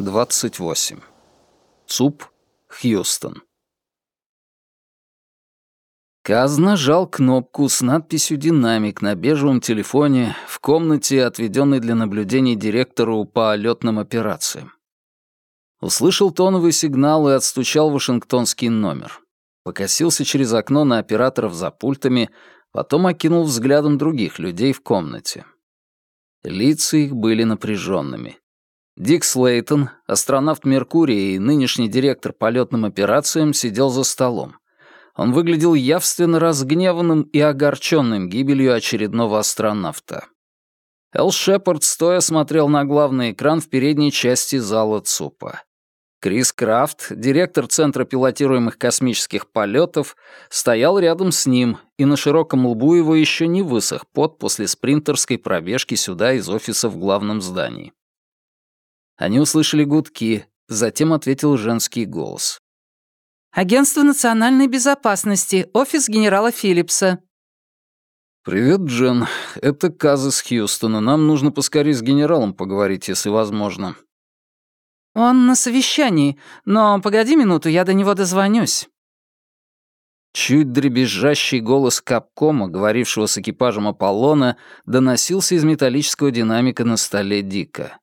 28. ЦУП, Хьюстон. Каз нажал кнопку с надписью «Динамик» на бежевом телефоне в комнате, отведенной для наблюдений директору по летным операциям. Услышал тоновый сигнал и отстучал вашингтонский номер. Покосился через окно на операторов за пультами, потом окинул взглядом других людей в комнате. Лица их были напряженными. Дик Слейтон, астронавт Меркурия и нынешний директор по летным операциям, сидел за столом. Он выглядел явственно разгневанным и огорченным гибелью очередного астронавта. Эл Шепард стоя смотрел на главный экран в передней части зала ЦУПа. Крис Крафт, директор Центра пилотируемых космических полетов, стоял рядом с ним, и на широком лбу его еще не высох пот после спринтерской пробежки сюда из офиса в главном здании. Они услышали гудки, затем ответил женский голос. «Агентство национальной безопасности, офис генерала Филлипса». «Привет, Джен. Это Каз из Хьюстона. Нам нужно поскорее с генералом поговорить, если возможно». «Он на совещании, но погоди минуту, я до него дозвонюсь». Чуть дребезжащий голос Капкома, говорившего с экипажем Аполлона, доносился из металлического динамика на столе Дика.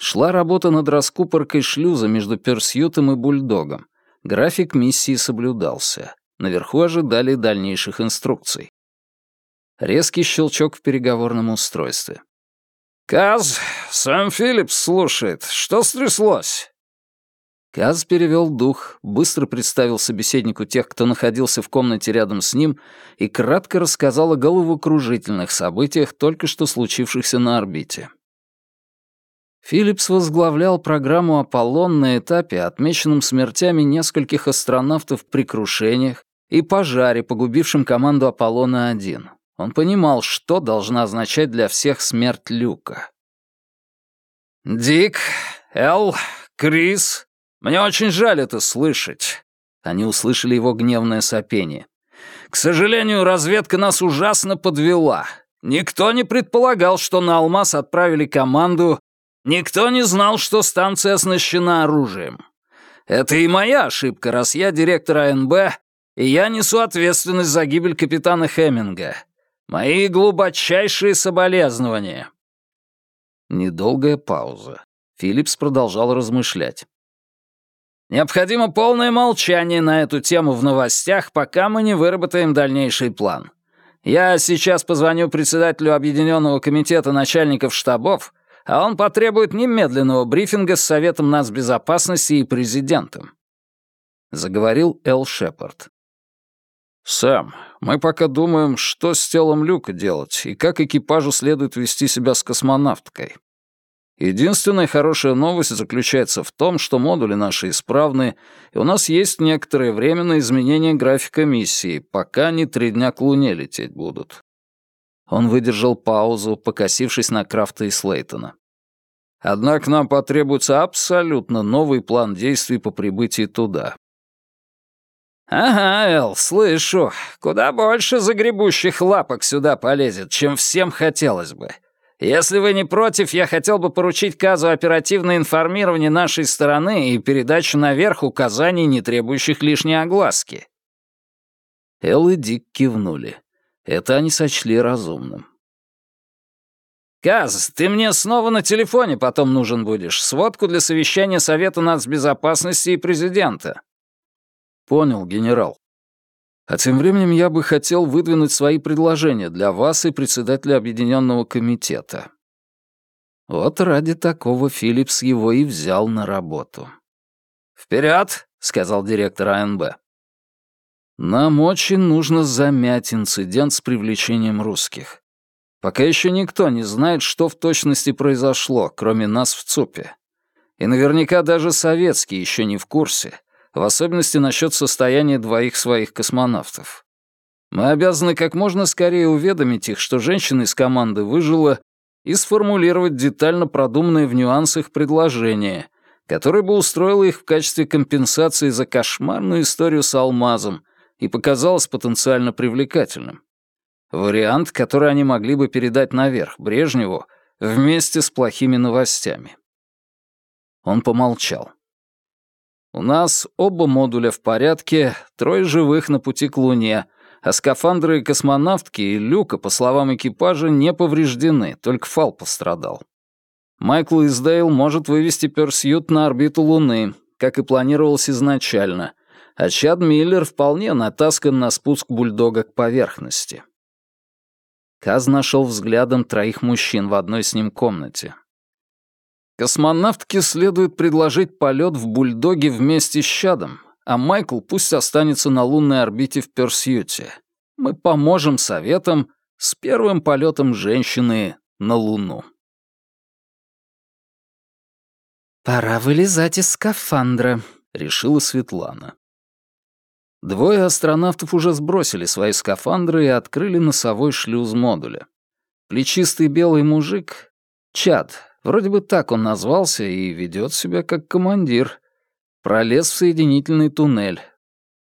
Шла работа над раскупоркой шлюза между Персьютом и Бульдогом. График миссии соблюдался. Наверху ожидали дальнейших инструкций. Резкий щелчок в переговорном устройстве. «Каз, сам Филлипс слушает. Что стряслось?» Каз перевел дух, быстро представил собеседнику тех, кто находился в комнате рядом с ним, и кратко рассказал о головокружительных событиях, только что случившихся на орбите. Филлипс возглавлял программу «Аполлон» на этапе, отмеченном смертями нескольких астронавтов при крушениях и пожаре, погубившем команду «Аполлона-1». Он понимал, что должна означать для всех смерть Люка. «Дик, Эл, Крис, мне очень жаль это слышать». Они услышали его гневное сопение. «К сожалению, разведка нас ужасно подвела. Никто не предполагал, что на Алмаз отправили команду, Никто не знал, что станция оснащена оружием. Это и моя ошибка, раз я директор АНБ, и я несу ответственность за гибель капитана Хеминга. Мои глубочайшие соболезнования». Недолгая пауза. Филлипс продолжал размышлять. «Необходимо полное молчание на эту тему в новостях, пока мы не выработаем дальнейший план. Я сейчас позвоню председателю Объединенного комитета начальников штабов а он потребует немедленного брифинга с Советом нацбезопасности и президентом», — заговорил Эл Шепард. «Сэм, мы пока думаем, что с телом Люка делать и как экипажу следует вести себя с космонавткой. Единственная хорошая новость заключается в том, что модули наши исправны, и у нас есть некоторое время на изменение графика миссии, пока они три дня к Луне лететь будут. Он выдержал паузу, покосившись на Крафта и Слейтона. Однако нам потребуется абсолютно новый план действий по прибытии туда. «Ага, Эл, слышу. Куда больше загребущих лапок сюда полезет, чем всем хотелось бы. Если вы не против, я хотел бы поручить Казу оперативное информирование нашей стороны и передачу наверх указаний, не требующих лишней огласки». Эл и Дик кивнули. Это они сочли разумным. «Каз, ты мне снова на телефоне потом нужен будешь. Сводку для совещания Совета нацбезопасности и президента». «Понял, генерал. А тем временем я бы хотел выдвинуть свои предложения для вас и председателя Объединенного комитета». Вот ради такого Филлипс его и взял на работу. «Вперед!» — сказал директор АНБ. Нам очень нужно замять инцидент с привлечением русских. Пока еще никто не знает, что в точности произошло, кроме нас в ЦУПе. И наверняка даже советские еще не в курсе, в особенности насчет состояния двоих своих космонавтов. Мы обязаны как можно скорее уведомить их, что женщина из команды выжила, и сформулировать детально продуманное в нюансах предложение, которое бы устроило их в качестве компенсации за кошмарную историю с алмазом, и показалось потенциально привлекательным. Вариант, который они могли бы передать наверх Брежневу вместе с плохими новостями. Он помолчал. «У нас оба модуля в порядке, трое живых на пути к Луне, а скафандры космонавтки и люка, по словам экипажа, не повреждены, только фал пострадал. Майкл Издейл может вывести Персьют на орбиту Луны, как и планировалось изначально, а Чад Миллер вполне натаскан на спуск бульдога к поверхности. Каз нашел взглядом троих мужчин в одной с ним комнате. Космонавтке следует предложить полет в бульдоге вместе с Чадом, а Майкл пусть останется на лунной орбите в Персьюте. Мы поможем советам с первым полетом женщины на Луну. «Пора вылезать из скафандра», — решила Светлана. Двое астронавтов уже сбросили свои скафандры и открыли носовой шлюз модуля. Плечистый белый мужик, Чад, вроде бы так он назвался и ведет себя как командир, пролез в соединительный туннель.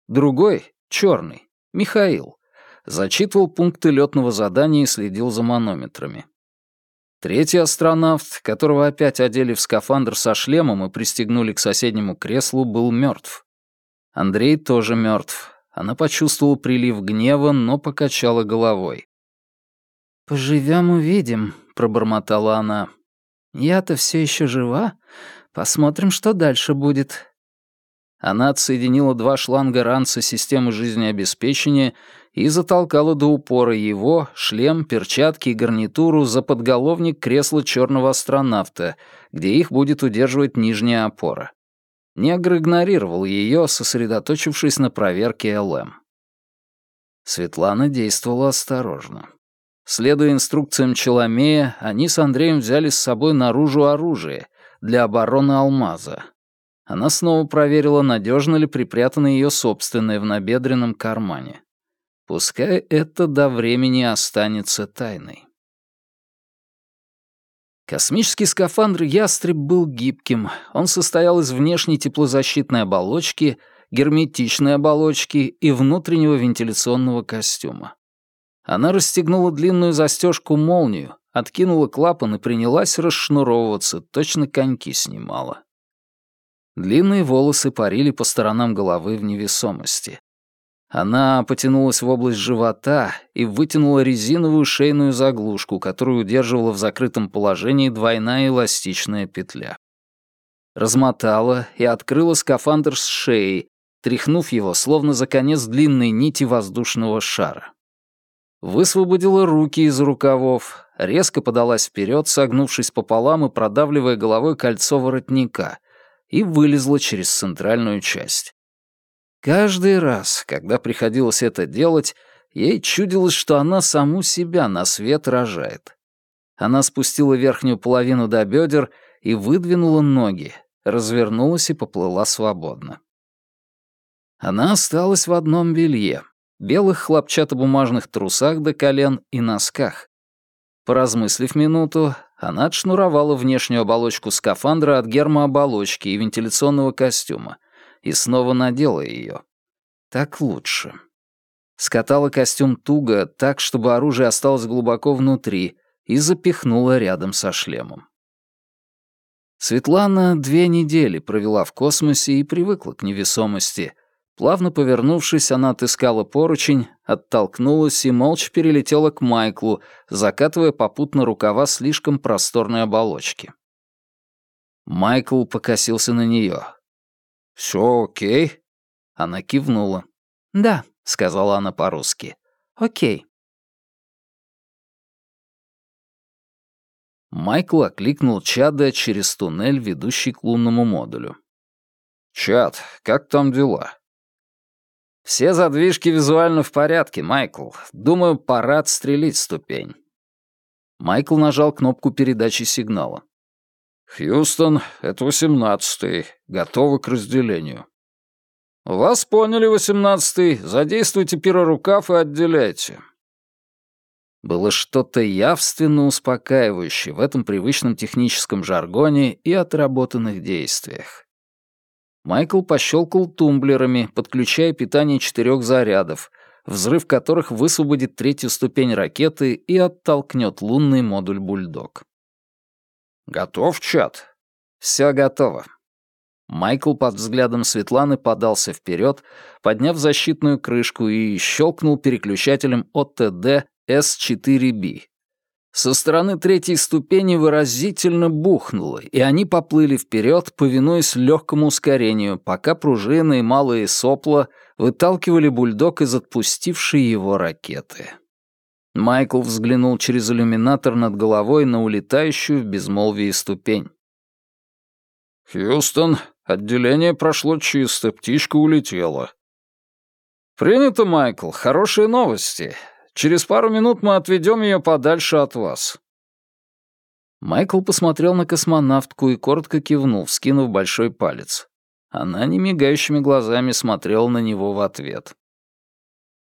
Другой, черный, Михаил, зачитывал пункты летного задания и следил за манометрами. Третий астронавт, которого опять одели в скафандр со шлемом и пристегнули к соседнему креслу, был мертв. Андрей тоже мертв. Она почувствовала прилив гнева, но покачала головой. «Поживем, увидим», — пробормотала она. «Я-то все еще жива. Посмотрим, что дальше будет». Она отсоединила два шланга ранца системы жизнеобеспечения и затолкала до упора его, шлем, перчатки и гарнитуру за подголовник кресла черного астронавта, где их будет удерживать нижняя опора. Негр игнорировал ее, сосредоточившись на проверке ЛМ. Светлана действовала осторожно. Следуя инструкциям Челомея, они с Андреем взяли с собой наружу оружие для обороны алмаза. Она снова проверила, надежно ли припрятано ее собственное в набедренном кармане. Пускай это до времени останется тайной. Космический скафандр «Ястреб» был гибким. Он состоял из внешней теплозащитной оболочки, герметичной оболочки и внутреннего вентиляционного костюма. Она расстегнула длинную застежку-молнию, откинула клапан и принялась расшнуровываться, точно коньки снимала. Длинные волосы парили по сторонам головы в невесомости. Она потянулась в область живота и вытянула резиновую шейную заглушку, которую удерживала в закрытом положении двойная эластичная петля. Размотала и открыла скафандр с шеей, тряхнув его, словно за конец длинной нити воздушного шара. Высвободила руки из рукавов, резко подалась вперед, согнувшись пополам и продавливая головой кольцо воротника, и вылезла через центральную часть. Каждый раз, когда приходилось это делать, ей чудилось, что она саму себя на свет рожает. Она спустила верхнюю половину до бедер и выдвинула ноги, развернулась и поплыла свободно. Она осталась в одном белье, белых хлопчатобумажных трусах до колен и носках. Поразмыслив минуту, она отшнуровала внешнюю оболочку скафандра от гермооболочки и вентиляционного костюма — и снова надела ее. Так лучше. Скатала костюм туго, так, чтобы оружие осталось глубоко внутри, и запихнула рядом со шлемом. Светлана две недели провела в космосе и привыкла к невесомости. Плавно повернувшись, она отыскала поручень, оттолкнулась и молча перелетела к Майклу, закатывая попутно рукава слишком просторной оболочки. Майкл покосился на нее. «Все окей?» Она кивнула. «Да», — сказала она по-русски. «Окей». Майкл окликнул Чада через туннель, ведущий к лунному модулю. «Чад, как там дела?» «Все задвижки визуально в порядке, Майкл. Думаю, пора отстрелить ступень». Майкл нажал кнопку передачи сигнала. «Хьюстон, это восемнадцатый. Готовы к разделению». «Вас поняли, восемнадцатый. Задействуйте пирорукав и отделяйте». Было что-то явственно успокаивающее в этом привычном техническом жаргоне и отработанных действиях. Майкл пощелкал тумблерами, подключая питание четырех зарядов, взрыв которых высвободит третью ступень ракеты и оттолкнет лунный модуль «Бульдог». «Готов, чат?» «Все готово. Майкл под взглядом Светланы подался вперед, подняв защитную крышку и щелкнул переключателем ОТД С4Б. Со стороны третьей ступени выразительно бухнуло, и они поплыли вперед, повинуясь легкому ускорению, пока пружины и малые сопла выталкивали бульдог из отпустившей его ракеты. Майкл взглянул через иллюминатор над головой на улетающую в безмолвии ступень. «Хьюстон, отделение прошло чисто, птичка улетела». «Принято, Майкл, хорошие новости. Через пару минут мы отведем ее подальше от вас». Майкл посмотрел на космонавтку и коротко кивнул, вскинув большой палец. Она немигающими глазами смотрела на него в ответ.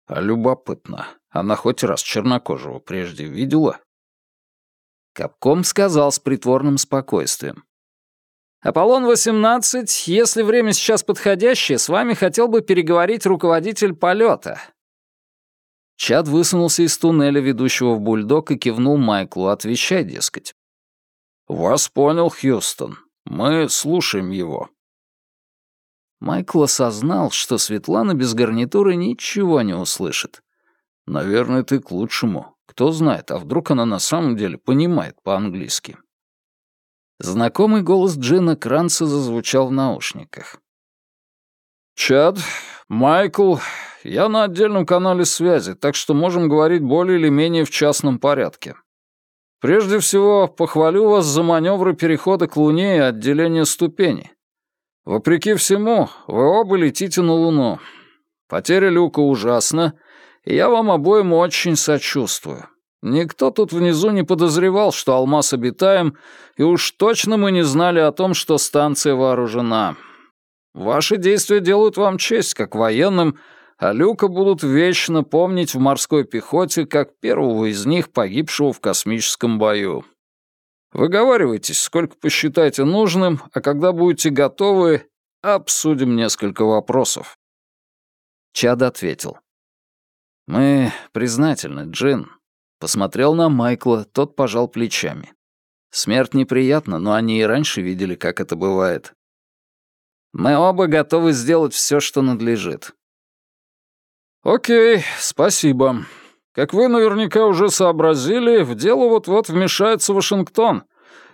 «А любопытно, она хоть раз чернокожего прежде видела?» Капком сказал с притворным спокойствием. «Аполлон-18, если время сейчас подходящее, с вами хотел бы переговорить руководитель полета». Чад высунулся из туннеля, ведущего в бульдог, и кивнул Майклу, отвечай, дескать. «Вас понял, Хьюстон. Мы слушаем его». Майкл осознал, что Светлана без гарнитуры ничего не услышит. «Наверное, ты к лучшему. Кто знает, а вдруг она на самом деле понимает по-английски». Знакомый голос Джина Кранца зазвучал в наушниках. «Чад, Майкл, я на отдельном канале связи, так что можем говорить более или менее в частном порядке. Прежде всего, похвалю вас за маневры перехода к Луне и отделения ступеней. Вопреки всему, вы оба летите на Луну. Потеря люка ужасна, я вам обоим очень сочувствую. Никто тут внизу не подозревал, что алмаз обитаем, и уж точно мы не знали о том, что станция вооружена. Ваши действия делают вам честь, как военным, а Люка будут вечно помнить в морской пехоте как первого из них, погибшего в космическом бою. Выговаривайтесь, сколько посчитаете нужным, а когда будете готовы, обсудим несколько вопросов». Чад ответил. «Мы признательны, Джин. Посмотрел на Майкла, тот пожал плечами. Смерть неприятна, но они и раньше видели, как это бывает. Мы оба готовы сделать все, что надлежит. Окей, спасибо. Как вы наверняка уже сообразили, в дело вот-вот вмешается Вашингтон,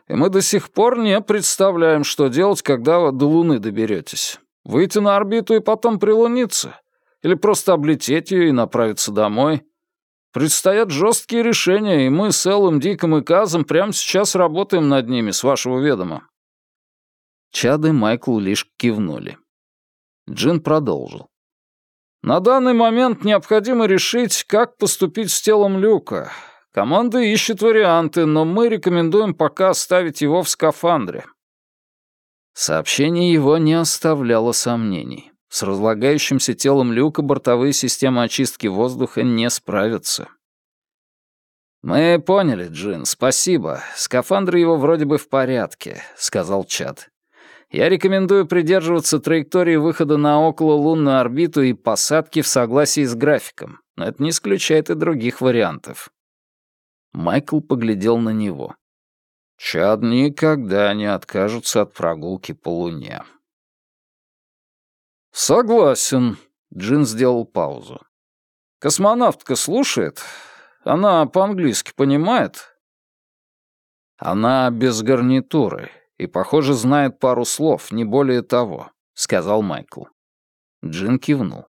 и мы до сих пор не представляем, что делать, когда вы до Луны доберетесь. Выйти на орбиту и потом прилуниться? Или просто облететь ее и направиться домой? Предстоят жесткие решения, и мы с Эллом, Диком и Казом прямо сейчас работаем над ними, с вашего ведома». Чад и Майкл лишь кивнули. Джин продолжил. «На данный момент необходимо решить, как поступить с телом Люка. Команда ищет варианты, но мы рекомендуем пока оставить его в скафандре». Сообщение его не оставляло сомнений. С разлагающимся телом люка бортовые системы очистки воздуха не справятся. «Мы поняли, Джин, спасибо. Скафандр его вроде бы в порядке», — сказал Чад. «Я рекомендую придерживаться траектории выхода на окололунную орбиту и посадки в согласии с графиком, но это не исключает и других вариантов». Майкл поглядел на него. «Чад никогда не откажутся от прогулки по Луне». «Согласен», — Джин сделал паузу. «Космонавтка слушает? Она по-английски понимает?» «Она без гарнитуры и, похоже, знает пару слов, не более того», — сказал Майкл. Джин кивнул.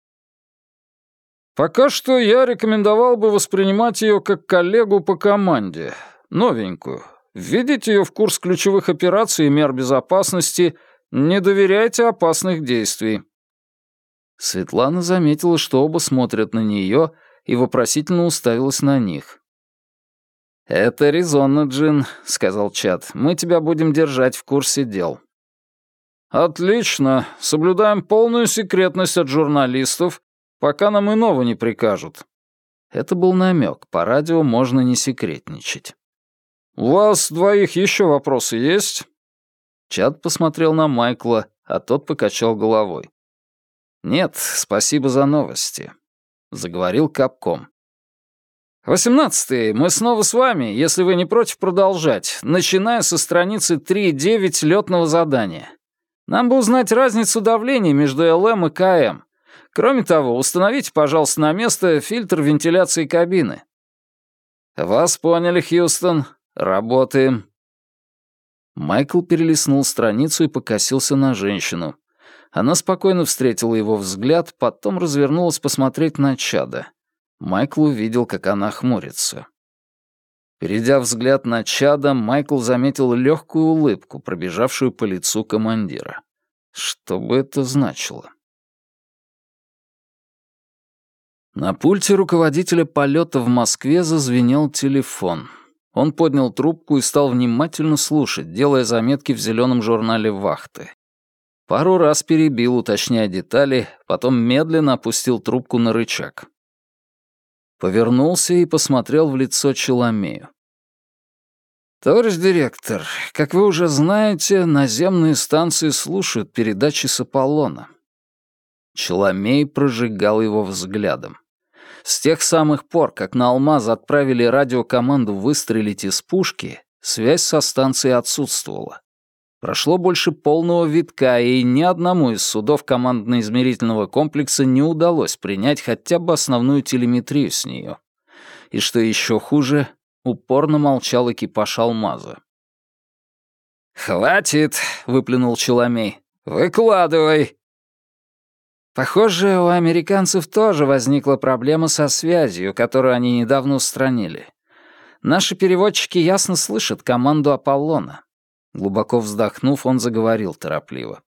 «Пока что я рекомендовал бы воспринимать ее как коллегу по команде, новенькую. Введите ее в курс ключевых операций и мер безопасности, не доверяйте опасных действий. Светлана заметила, что оба смотрят на нее, и вопросительно уставилась на них. «Это резонно, Джин», — сказал Чад. «Мы тебя будем держать в курсе дел». «Отлично. Соблюдаем полную секретность от журналистов, пока нам иного не прикажут». Это был намек. По радио можно не секретничать. «У вас двоих еще вопросы есть?» Чад посмотрел на Майкла, а тот покачал головой. «Нет, спасибо за новости», — заговорил Капком. «Восемнадцатый, мы снова с вами, если вы не против продолжать, начиная со страницы 3.9 летного задания. Нам бы узнать разницу давления между ЛМ и КМ. Кроме того, установите, пожалуйста, на место фильтр вентиляции кабины». «Вас поняли, Хьюстон. Работаем». Майкл перелистнул страницу и покосился на женщину. Она спокойно встретила его взгляд, потом развернулась посмотреть на чада. Майкл увидел, как она хмурится. Перейдя взгляд на чада, Майкл заметил легкую улыбку, пробежавшую по лицу командира. Что бы это значило? На пульте руководителя полета в Москве зазвенел телефон. Он поднял трубку и стал внимательно слушать, делая заметки в зеленом журнале вахты. Пару раз перебил, уточняя детали, потом медленно опустил трубку на рычаг. Повернулся и посмотрел в лицо Челомею. «Товарищ директор, как вы уже знаете, наземные станции слушают передачи с Аполлона». Челомей прожигал его взглядом. С тех самых пор, как на «Алмаз» отправили радиокоманду выстрелить из пушки, связь со станцией отсутствовала. Прошло больше полного витка, и ни одному из судов командно-измерительного комплекса не удалось принять хотя бы основную телеметрию с нее. И что еще хуже, упорно молчал экипаж «Алмаза». «Хватит!» — выплюнул Челомей. «Выкладывай!» Похоже, у американцев тоже возникла проблема со связью, которую они недавно устранили. Наши переводчики ясно слышат команду Аполлона. Глубоко вздохнув, он заговорил торопливо.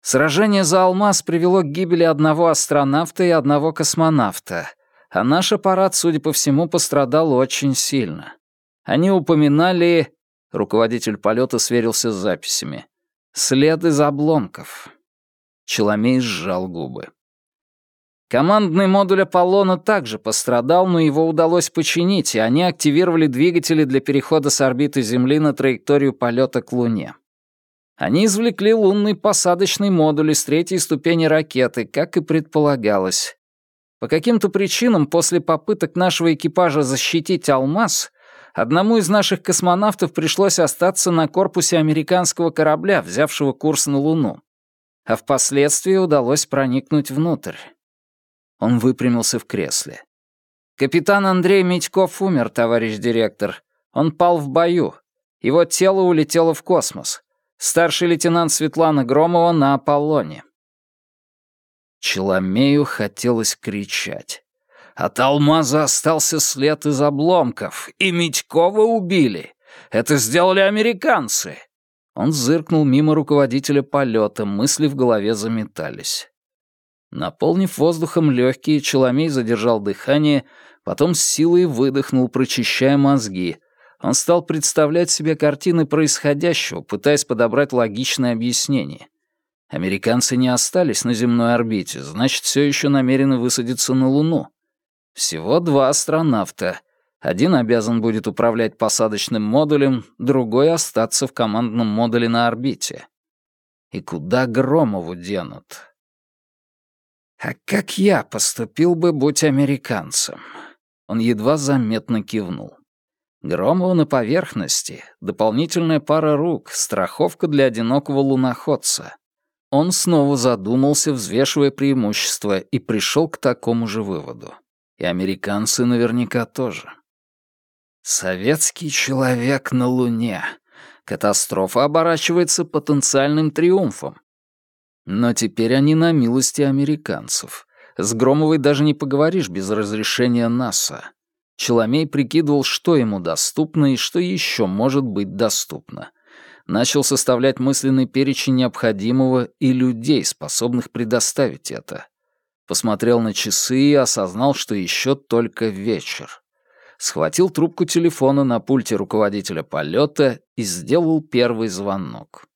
Сражение за алмаз привело к гибели одного астронавта и одного космонавта, а наш аппарат, судя по всему, пострадал очень сильно. Они упоминали... Руководитель полета сверился с записями. След из обломков. Челомей сжал губы. Командный модуль Аполлона также пострадал, но его удалось починить, и они активировали двигатели для перехода с орбиты Земли на траекторию полета к Луне. Они извлекли лунный посадочный модуль из третьей ступени ракеты, как и предполагалось. По каким-то причинам после попыток нашего экипажа защитить «Алмаз» одному из наших космонавтов пришлось остаться на корпусе американского корабля, взявшего курс на Луну а впоследствии удалось проникнуть внутрь. Он выпрямился в кресле. «Капитан Андрей Митьков умер, товарищ директор. Он пал в бою. Его тело улетело в космос. Старший лейтенант Светлана Громова на Аполлоне». Челомею хотелось кричать. От алмаза остался след из обломков, и Митькова убили. Это сделали американцы. Он зыркнул мимо руководителя полета, мысли в голове заметались. Наполнив воздухом легкие, Челомей задержал дыхание, потом с силой выдохнул, прочищая мозги. Он стал представлять себе картины происходящего, пытаясь подобрать логичное объяснение. Американцы не остались на земной орбите, значит, все еще намерены высадиться на Луну. Всего два астронавта — один обязан будет управлять посадочным модулем, другой — остаться в командном модуле на орбите. И куда Громову денут? А как я поступил бы, будь американцем? Он едва заметно кивнул. Громову на поверхности, дополнительная пара рук, страховка для одинокого луноходца. Он снова задумался, взвешивая преимущества, и пришел к такому же выводу. И американцы наверняка тоже. Советский человек на Луне. Катастрофа оборачивается потенциальным триумфом. Но теперь они на милости американцев. С Громовой даже не поговоришь без разрешения НАСА. Челомей прикидывал, что ему доступно и что еще может быть доступно. Начал составлять мысленный перечень необходимого и людей, способных предоставить это. Посмотрел на часы и осознал, что еще только вечер схватил трубку телефона на пульте руководителя полета и сделал первый звонок.